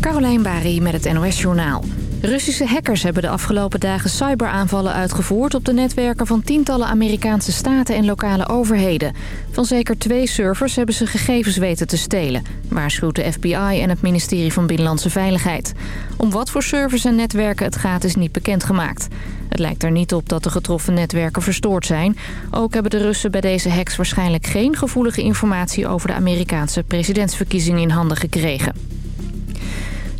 Carolijn Bari met het NOS Journaal. Russische hackers hebben de afgelopen dagen cyberaanvallen uitgevoerd... op de netwerken van tientallen Amerikaanse staten en lokale overheden. Van zeker twee servers hebben ze gegevens weten te stelen... waarschuwt de FBI en het ministerie van Binnenlandse Veiligheid. Om wat voor servers en netwerken het gaat is niet bekendgemaakt. Het lijkt er niet op dat de getroffen netwerken verstoord zijn. Ook hebben de Russen bij deze hacks waarschijnlijk geen gevoelige informatie... over de Amerikaanse presidentsverkiezingen in handen gekregen.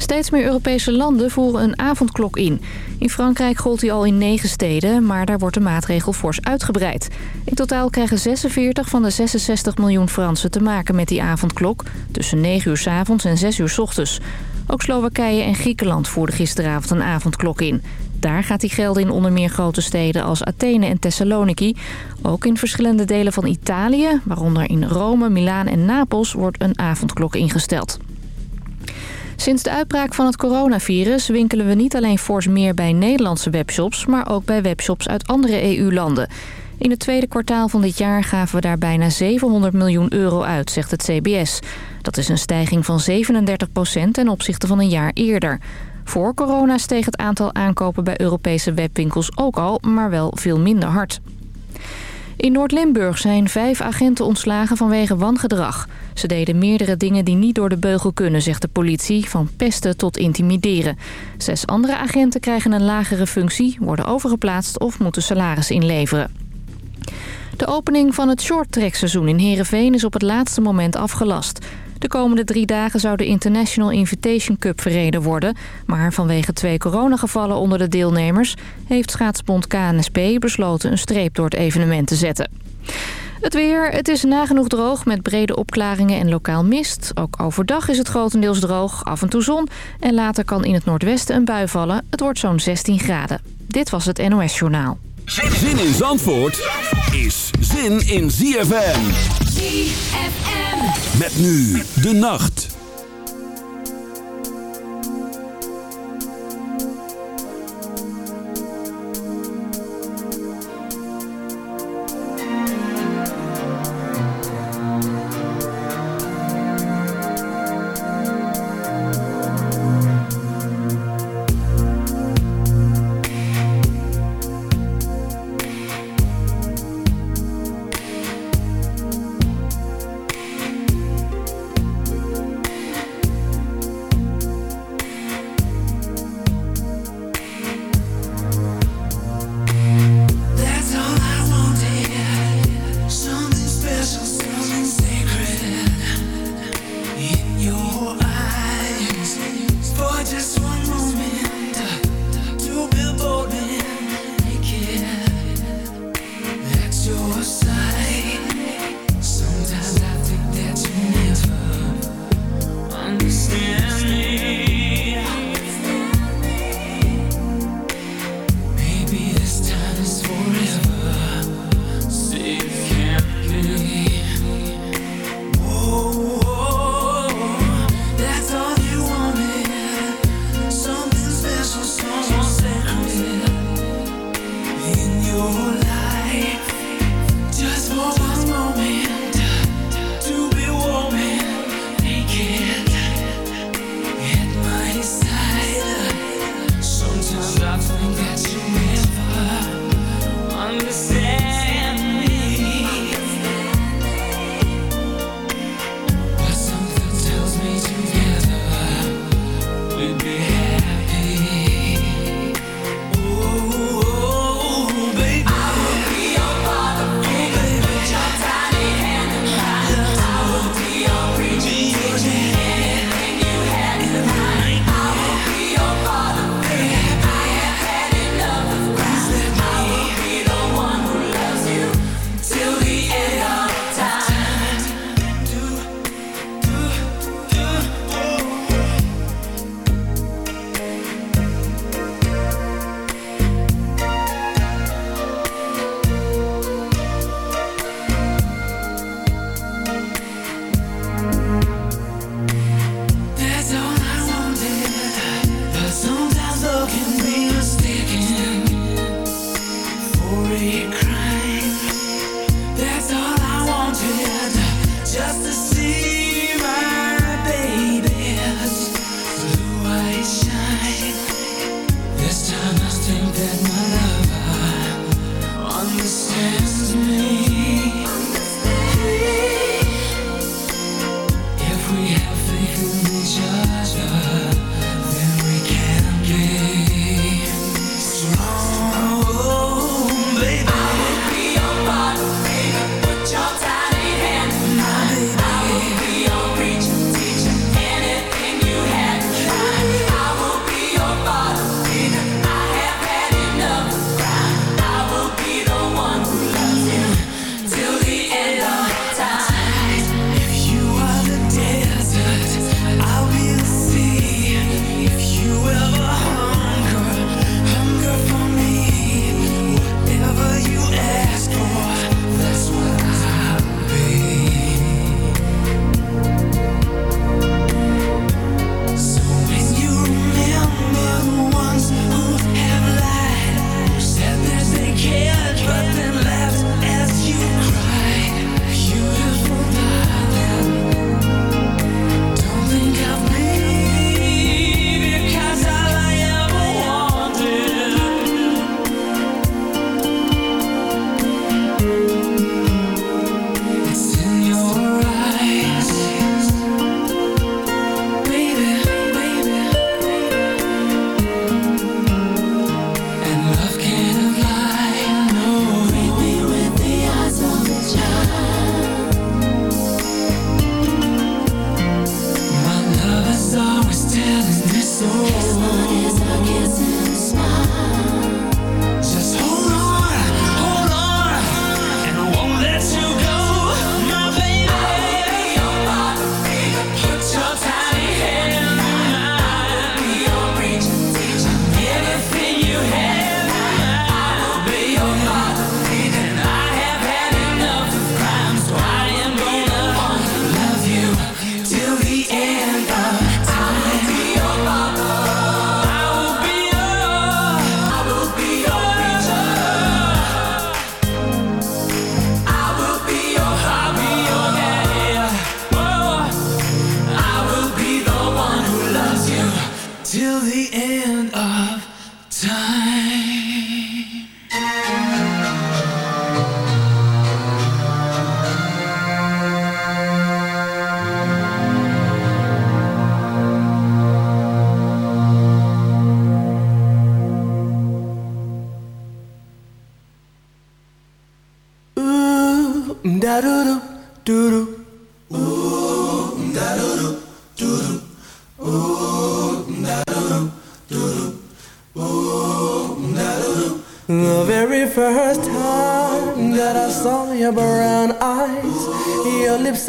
Steeds meer Europese landen voeren een avondklok in. In Frankrijk gold die al in negen steden, maar daar wordt de maatregel fors uitgebreid. In totaal krijgen 46 van de 66 miljoen Fransen te maken met die avondklok... tussen 9 uur s avonds en 6 uur s ochtends. Ook Slowakije en Griekenland voerden gisteravond een avondklok in. Daar gaat die gelden in onder meer grote steden als Athene en Thessaloniki. Ook in verschillende delen van Italië, waaronder in Rome, Milaan en Napels, wordt een avondklok ingesteld. Sinds de uitbraak van het coronavirus winkelen we niet alleen fors meer bij Nederlandse webshops... maar ook bij webshops uit andere EU-landen. In het tweede kwartaal van dit jaar gaven we daar bijna 700 miljoen euro uit, zegt het CBS. Dat is een stijging van 37 procent ten opzichte van een jaar eerder. Voor corona steeg het aantal aankopen bij Europese webwinkels ook al, maar wel veel minder hard. In Noord-Limburg zijn vijf agenten ontslagen vanwege wangedrag. Ze deden meerdere dingen die niet door de beugel kunnen, zegt de politie. Van pesten tot intimideren. Zes andere agenten krijgen een lagere functie, worden overgeplaatst of moeten salaris inleveren. De opening van het shorttrackseizoen in Heerenveen is op het laatste moment afgelast. De komende drie dagen zou de International Invitation Cup verreden worden. Maar vanwege twee coronagevallen onder de deelnemers... heeft schaatsbond KNSP besloten een streep door het evenement te zetten. Het weer, het is nagenoeg droog met brede opklaringen en lokaal mist. Ook overdag is het grotendeels droog, af en toe zon. En later kan in het noordwesten een bui vallen. Het wordt zo'n 16 graden. Dit was het NOS Journaal. Zin in Zandvoort is zin in ZFM. Met nu de nacht.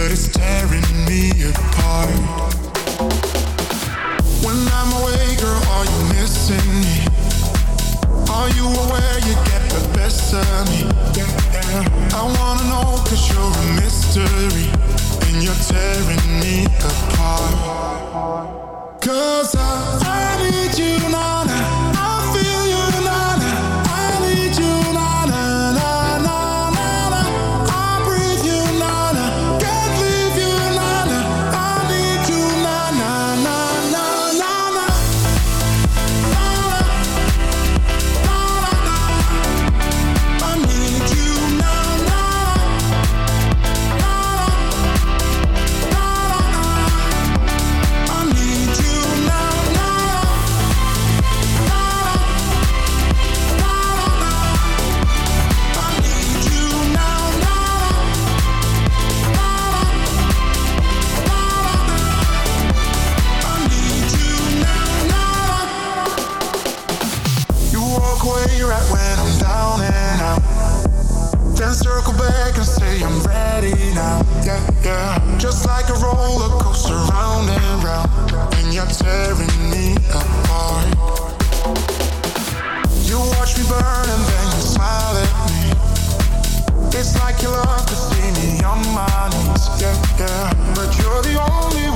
but it's tearing me apart. When I'm away, girl, are you missing me? Are you aware you get the best of me? I wanna know, cause you're a mystery, and you're tearing me apart. Cause I, I need you now. I'm ready now. Yeah, yeah. Just like a roller coaster, round and round. And you're tearing me apart. You watch me burn and then you smile at me. It's like you love to see me on my knees. Yeah, yeah. But you're the only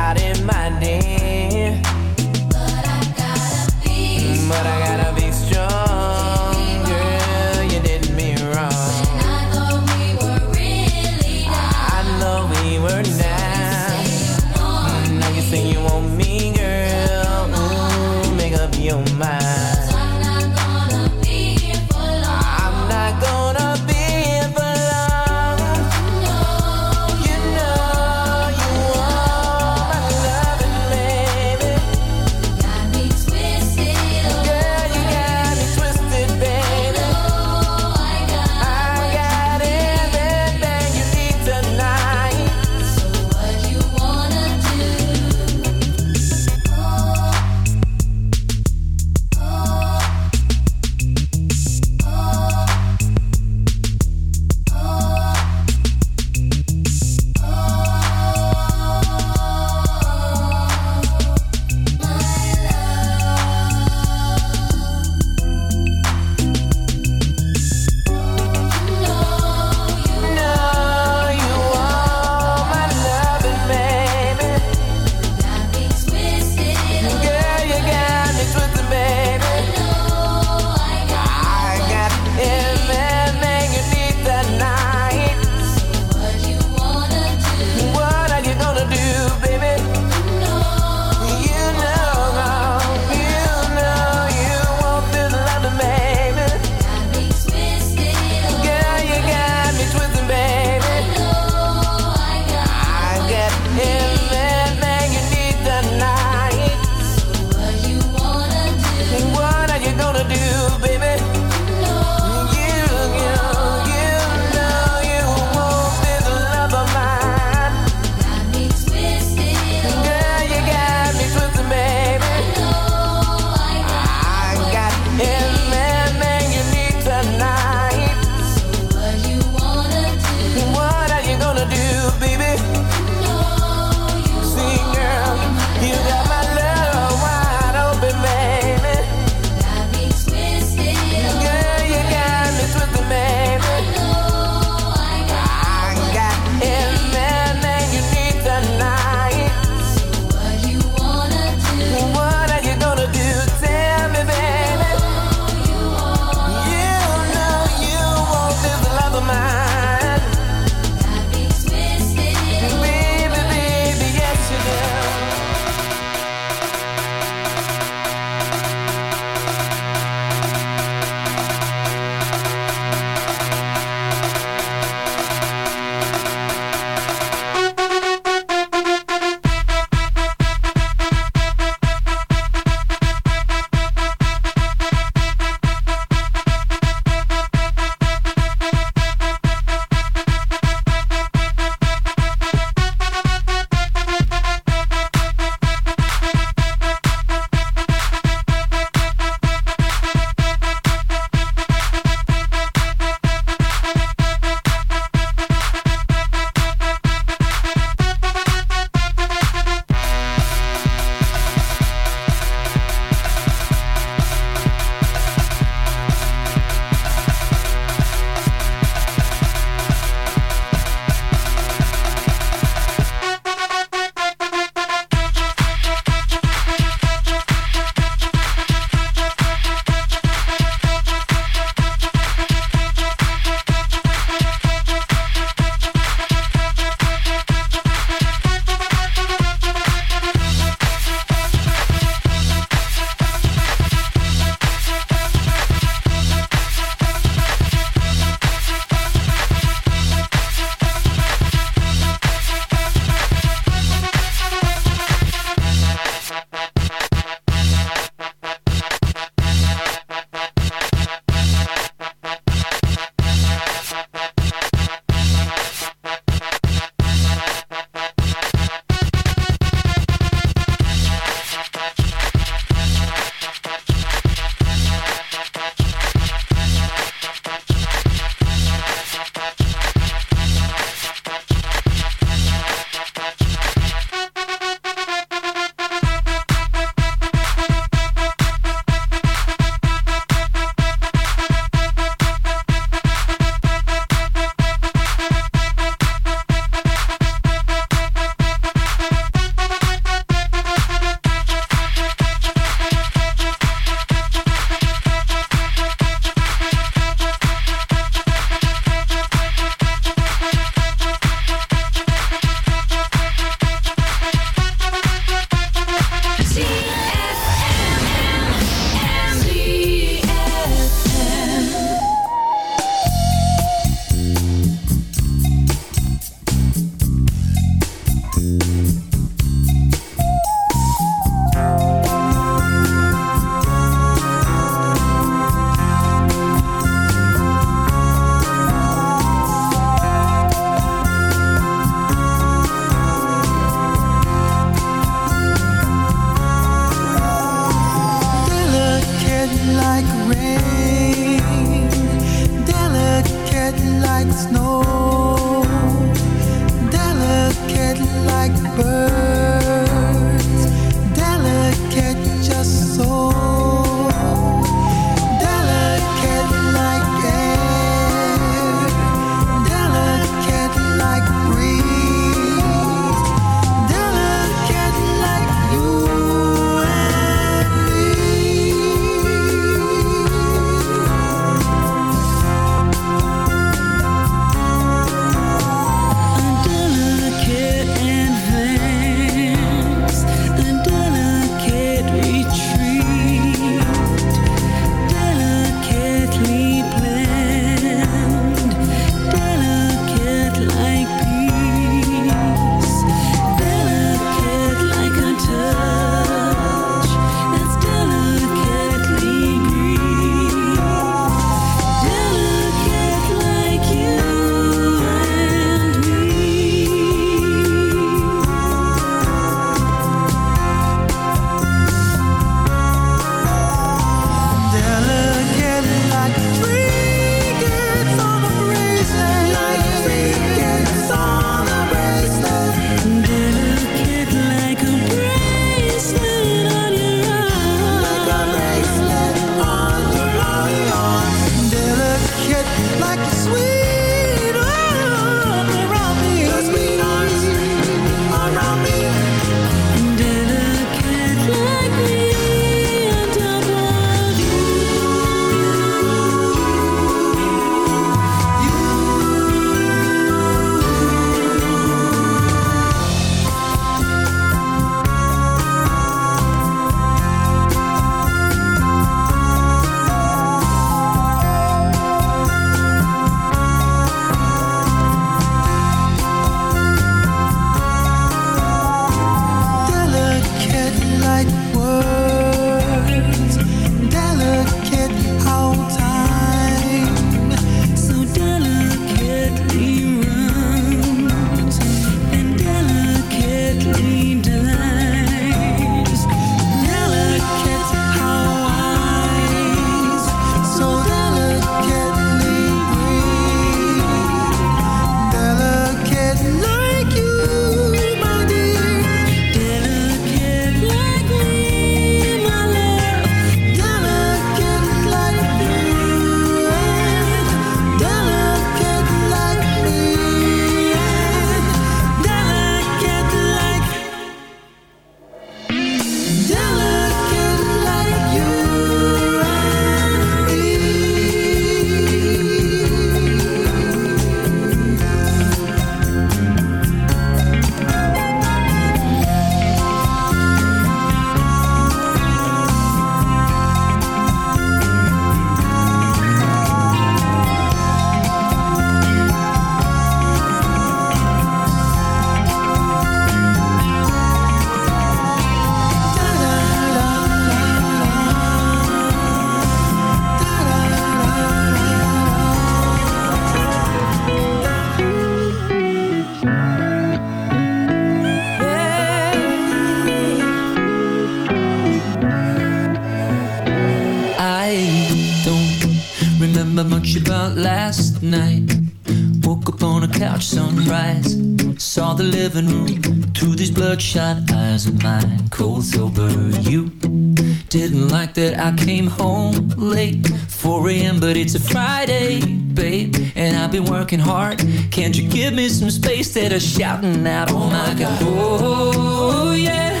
that are shouting out, oh my god, oh yeah,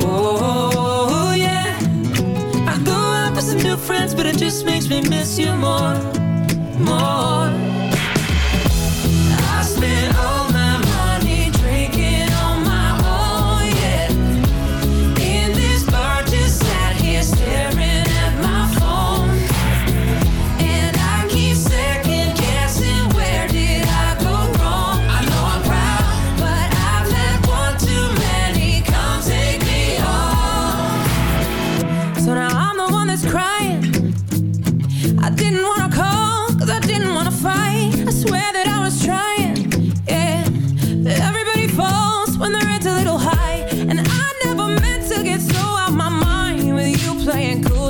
oh yeah. I go out with some new friends, but it just makes me miss you more, more.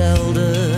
zelden.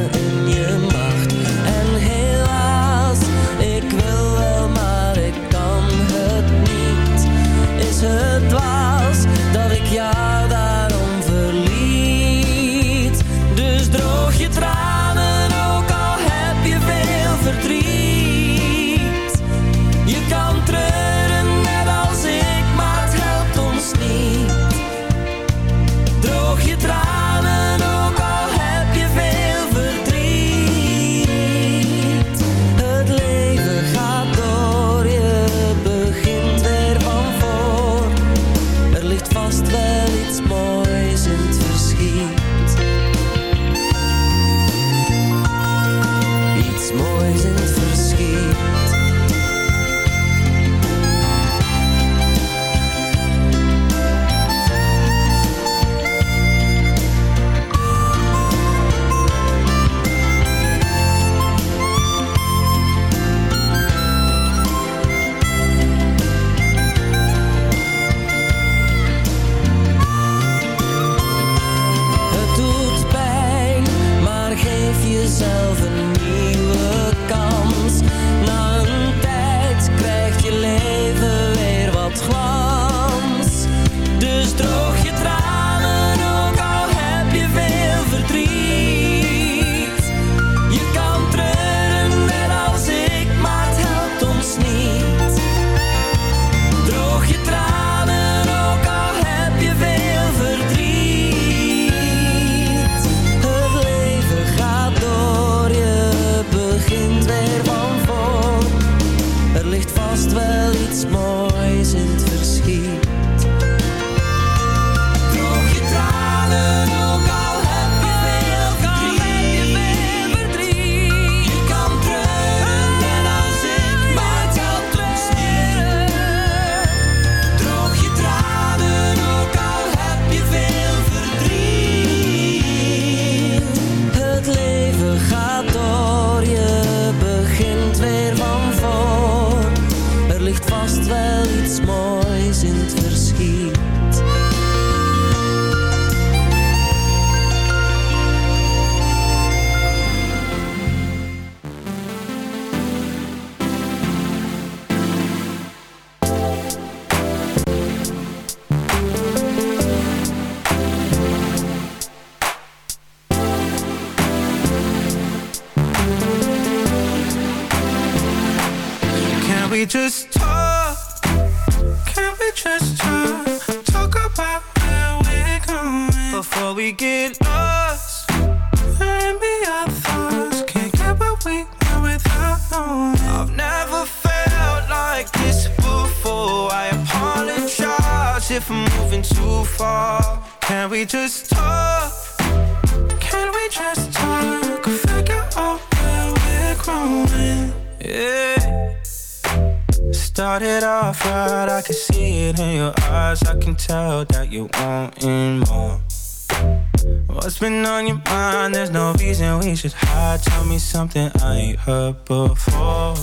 We should hide. Tell me something I ain't heard before.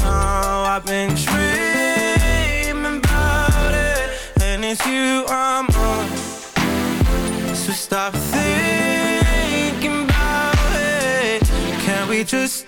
Oh, I've been dreaming about it, and it's you I'm on. So stop thinking about it. Can we just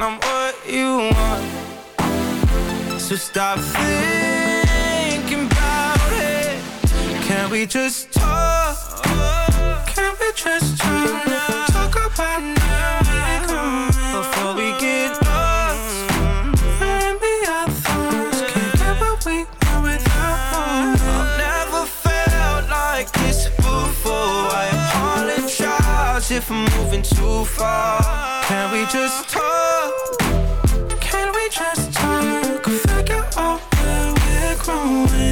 and I'm what you want. So stop thinking about it. Can we just talk? Can we just talk? Talk apologize moving too far. Can we just talk? Can we just talk? Figure out where we're growing.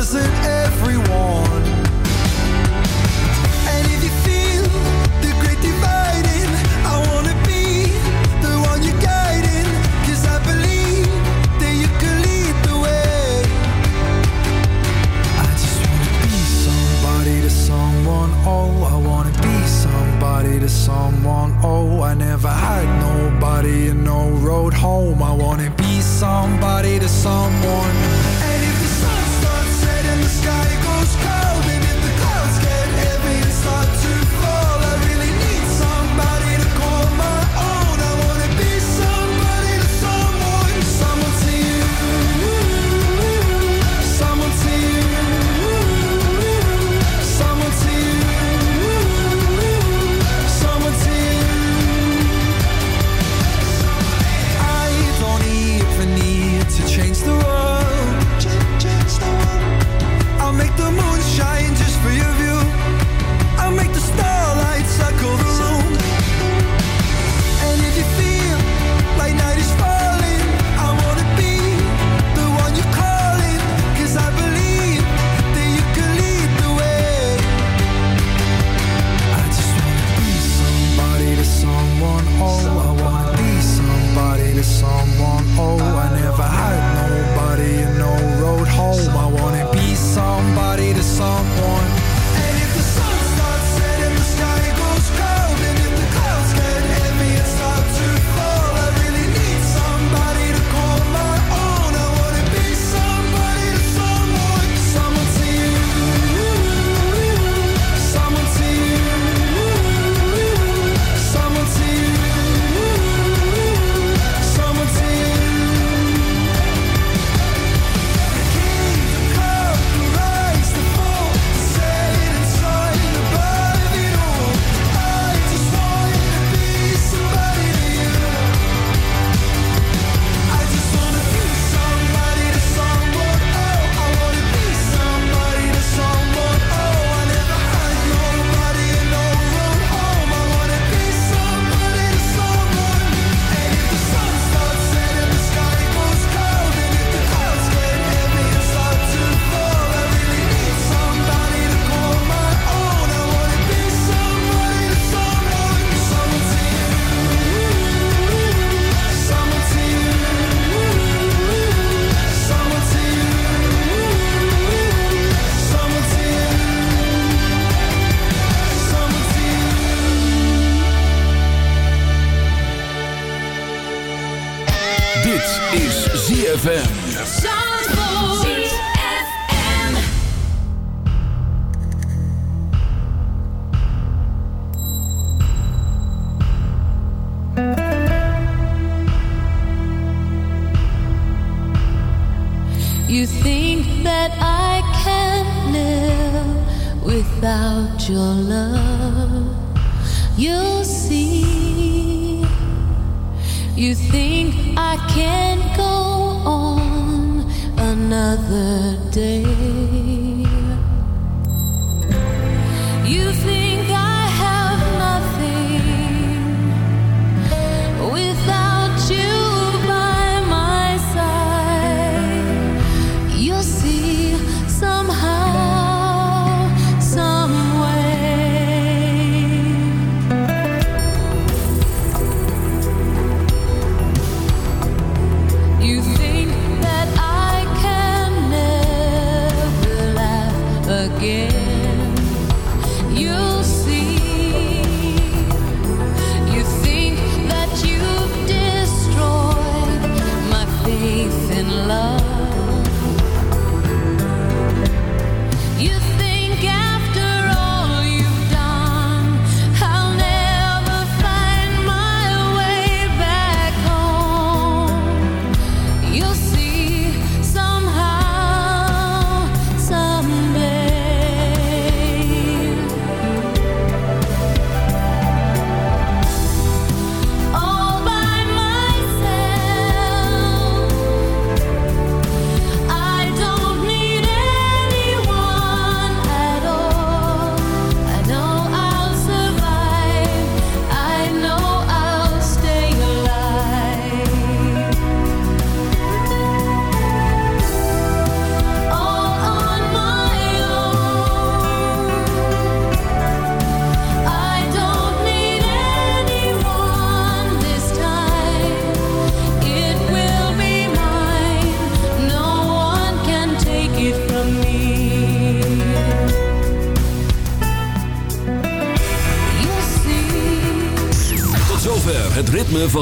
Well, doesn't